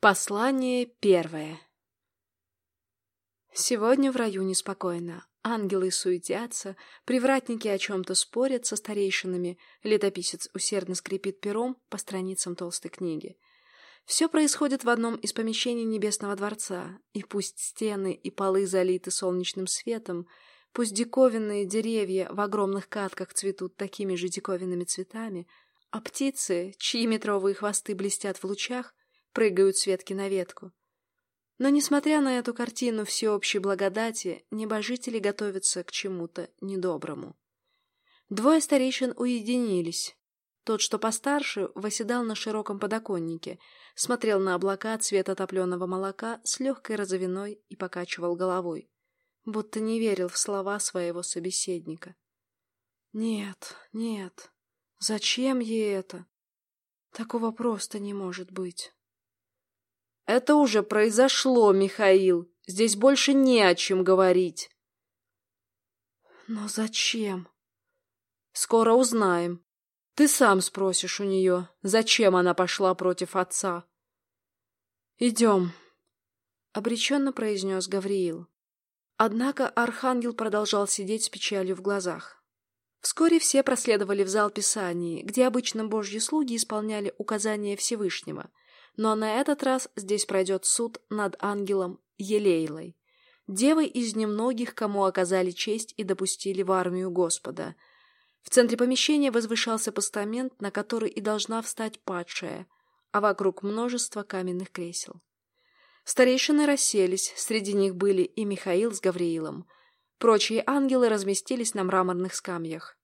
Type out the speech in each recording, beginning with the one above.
Послание первое. Сегодня в раю неспокойно. Ангелы суетятся, привратники о чем-то спорят со старейшинами, летописец усердно скрипит пером по страницам толстой книги. Все происходит в одном из помещений Небесного дворца, и пусть стены и полы залиты солнечным светом, пусть диковинные деревья в огромных катках цветут такими же диковинными цветами, а птицы, чьи метровые хвосты блестят в лучах, прыгают с ветки на ветку. Но, несмотря на эту картину всеобщей благодати, небожители готовятся к чему-то недоброму. Двое старейшин уединились. Тот, что постарше, восседал на широком подоконнике, смотрел на облака цвета топленого молока с легкой розовиной и покачивал головой, будто не верил в слова своего собеседника. «Нет, нет, зачем ей это? Такого просто не может быть». Это уже произошло, Михаил. Здесь больше не о чем говорить. Но зачем? Скоро узнаем. Ты сам спросишь у нее, зачем она пошла против отца. Идем, — обреченно произнес Гавриил. Однако архангел продолжал сидеть с печалью в глазах. Вскоре все проследовали в зал Писаний, где обычно божьи слуги исполняли указания Всевышнего — но на этот раз здесь пройдет суд над ангелом Елейлой, девой из немногих, кому оказали честь и допустили в армию Господа. В центре помещения возвышался постамент, на который и должна встать падшая, а вокруг множество каменных кресел. Старейшины расселись, среди них были и Михаил с Гавриилом. Прочие ангелы разместились на мраморных скамьях.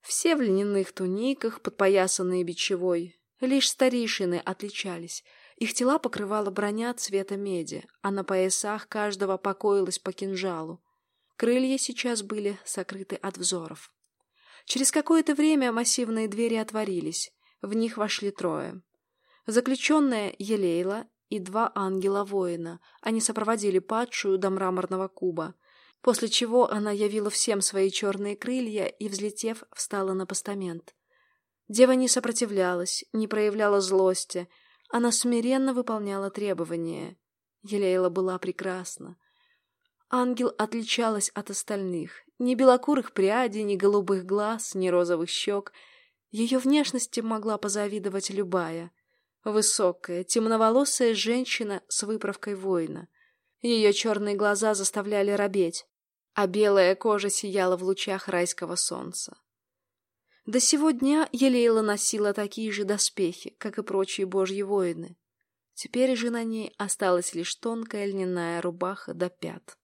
Все в льняных туниках, подпоясанные бичевой, Лишь старейшины отличались. Их тела покрывала броня цвета меди, а на поясах каждого покоилась по кинжалу. Крылья сейчас были сокрыты от взоров. Через какое-то время массивные двери отворились. В них вошли трое. Заключенная Елейла и два ангела-воина. Они сопроводили падшую до мраморного куба, после чего она явила всем свои черные крылья и, взлетев, встала на постамент. Дева не сопротивлялась, не проявляла злости. Она смиренно выполняла требования. Елейла была прекрасна. Ангел отличалась от остальных. Ни белокурых прядей, ни голубых глаз, ни розовых щек. Ее внешности могла позавидовать любая. Высокая, темноволосая женщина с выправкой воина. Ее черные глаза заставляли робеть, а белая кожа сияла в лучах райского солнца. До сего дня Елейла носила такие же доспехи, как и прочие божьи воины. Теперь же на ней осталась лишь тонкая льняная рубаха до пят.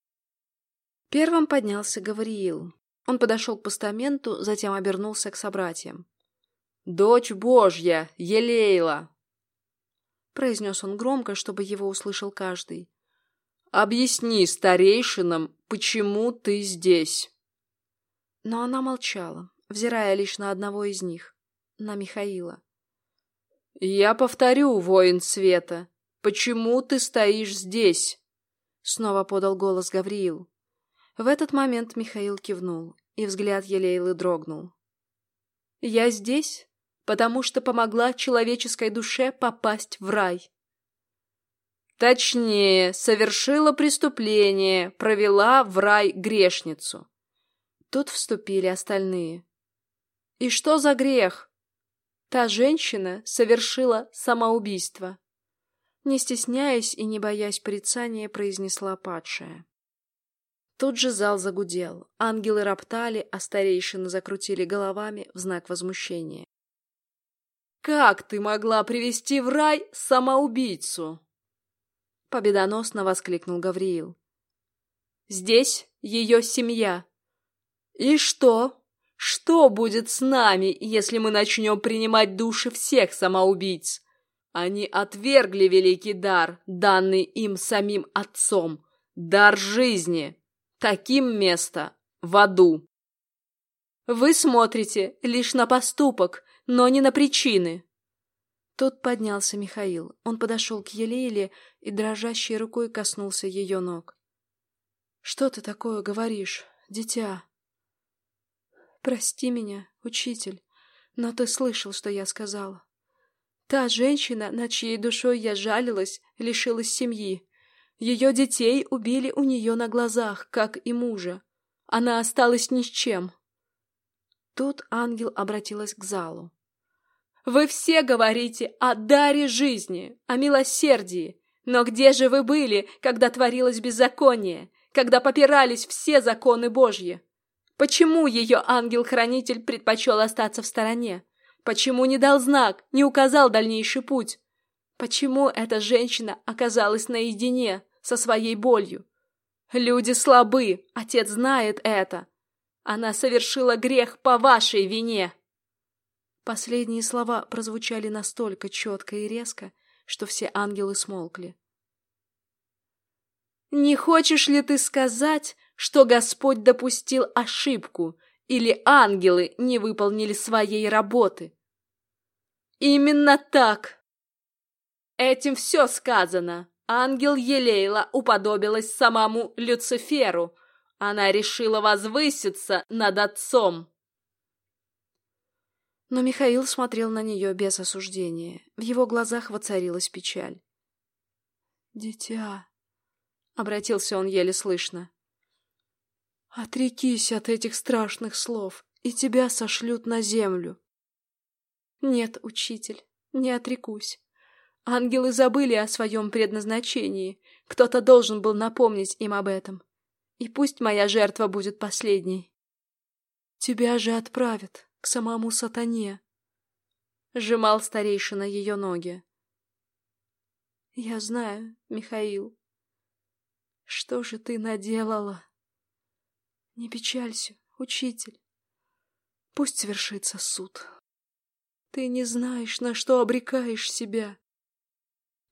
Первым поднялся Гавриил. Он подошел к постаменту, затем обернулся к собратьям. «Дочь Божья, Елейла!» Произнес он громко, чтобы его услышал каждый. «Объясни старейшинам, почему ты здесь?» Но она молчала взирая лишь на одного из них, на Михаила. «Я повторю, воин света, почему ты стоишь здесь?» Снова подал голос Гавриил. В этот момент Михаил кивнул, и взгляд Елейлы дрогнул. «Я здесь, потому что помогла человеческой душе попасть в рай». Точнее, совершила преступление, провела в рай грешницу. Тут вступили остальные. И что за грех? Та женщина совершила самоубийство. Не стесняясь и не боясь порицания, произнесла падшая. Тут же зал загудел. Ангелы роптали, а старейшины закрутили головами в знак возмущения. «Как ты могла привести в рай самоубийцу?» Победоносно воскликнул Гавриил. «Здесь ее семья». «И что?» Что будет с нами, если мы начнем принимать души всех самоубийц? Они отвергли великий дар, данный им самим отцом, дар жизни. Таким место в аду. Вы смотрите лишь на поступок, но не на причины. Тут поднялся Михаил. Он подошел к Елейле и дрожащей рукой коснулся ее ног. — Что ты такое говоришь, дитя? «Прости меня, учитель, но ты слышал, что я сказала. Та женщина, над чьей душой я жалилась, лишилась семьи. Ее детей убили у нее на глазах, как и мужа. Она осталась ни с чем. Тут ангел обратилась к залу. «Вы все говорите о даре жизни, о милосердии, но где же вы были, когда творилось беззаконие, когда попирались все законы Божьи? Почему ее ангел-хранитель предпочел остаться в стороне? Почему не дал знак, не указал дальнейший путь? Почему эта женщина оказалась наедине со своей болью? Люди слабы, отец знает это. Она совершила грех по вашей вине. Последние слова прозвучали настолько четко и резко, что все ангелы смолкли. Не хочешь ли ты сказать, что Господь допустил ошибку или ангелы не выполнили своей работы? Именно так. Этим все сказано. Ангел Елейла уподобилась самому Люциферу. Она решила возвыситься над отцом. Но Михаил смотрел на нее без осуждения. В его глазах воцарилась печаль. «Дитя», — обратился он еле слышно, — «отрекись от этих страшных слов, и тебя сошлют на землю». «Нет, учитель, не отрекусь. Ангелы забыли о своем предназначении. Кто-то должен был напомнить им об этом. И пусть моя жертва будет последней. Тебя же отправят к самому сатане. Сжимал старейшина ее ноги. Я знаю, Михаил. Что же ты наделала? Не печалься, учитель. Пусть свершится суд. Ты не знаешь, на что обрекаешь себя.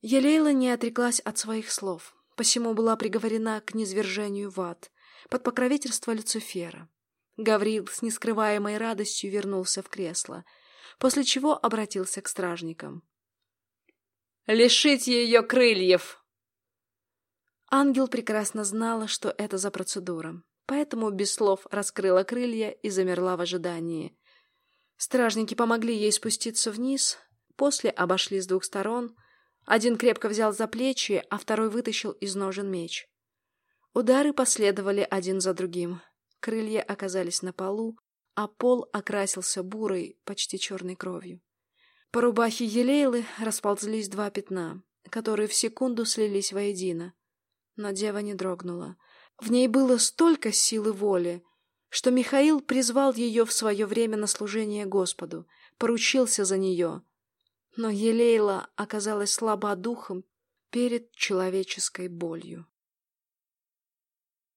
Елейла не отреклась от своих слов, посему была приговорена к низвержению в ад под покровительство Люцифера. Гаврил с нескрываемой радостью вернулся в кресло, после чего обратился к стражникам. «Лишить ее крыльев!» Ангел прекрасно знала, что это за процедура, поэтому без слов раскрыла крылья и замерла в ожидании. Стражники помогли ей спуститься вниз, после обошли с двух сторон. Один крепко взял за плечи, а второй вытащил из ножен меч. Удары последовали один за другим. Крылья оказались на полу, а пол окрасился бурой, почти черной кровью. По рубахе Елейлы расползлись два пятна, которые в секунду слились воедино. Но дева не дрогнула. В ней было столько силы воли, что Михаил призвал ее в свое время на служение Господу, поручился за нее. Но Елейла оказалась слаба духом перед человеческой болью.